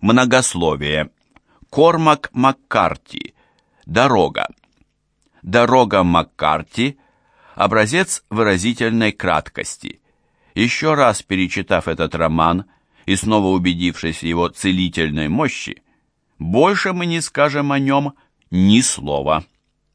Многословие. Кормак Маккарти. Дорога. Дорога Маккарти – образец выразительной краткости. Еще раз перечитав этот роман и снова убедившись в его целительной мощи, больше мы не скажем о нем ни слова.